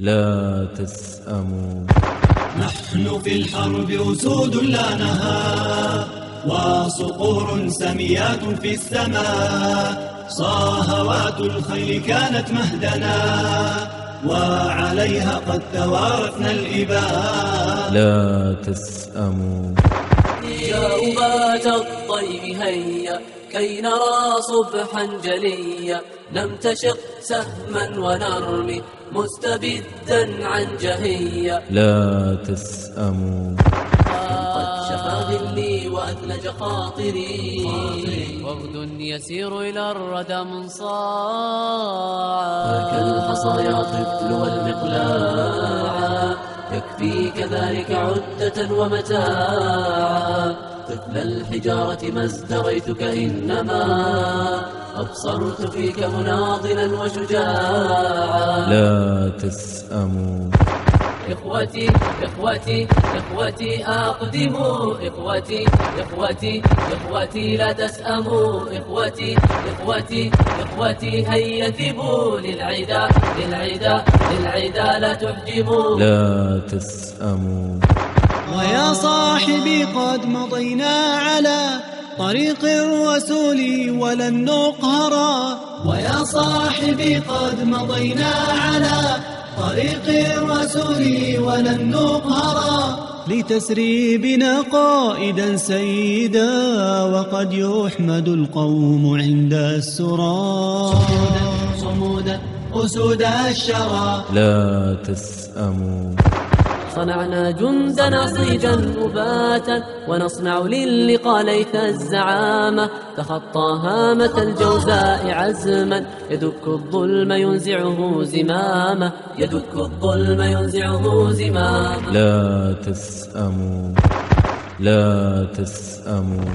لا تسأموا. نحن في الحرب أسود لا نهى وصقور سميات في السماء. صاهوات الخيل كانت مهدنا وعليها قد توارثنا الإباء. لا تسأموا. يا أبات الطيب هيا. كي نرى صبحا جليا. نمتشق سهما ونرمي مستبدا عن جهيا. لا تسأموا. قد شفى ظلي وأثلج خاطري. وغد يسير إلى الردى منصاعا. هاك الحصى يا طفل والمقلاع. يكفي كذلك عدة ومتاعا. طفل الحجارة ما ازدريتك إنما أبصرت فيك مناضلا وشجاعا. لا تسأموا. إخوتي إخوتي إخوتي أقدموا. إخوتي إخوتي إخوتي لا تسأموا. إخوتي إخوتي إخوتي هيا ثبوا للعدا للعدا للعدا لا تحجبوا. لا تسأموا. ويا صاحبي قد مضينا على طريق الرسول ولن نقهرا ويا صاحبي قد مضينا على طريق الرسول ولن نقهرا لتسري بنا قائدا سيدا وقد يحمد القوم عند السرى. صمودا أسود الشرى. لا تسأموا. صنعنا جندنا صيجا أباتا ونصنع للقى ليث الزعامة. تخطى هامة الجوزاء عزما يدك الظلم ينزعه زمامة يدك الظلم ينزعه زمامة لا تسأموا. لا تسأموا.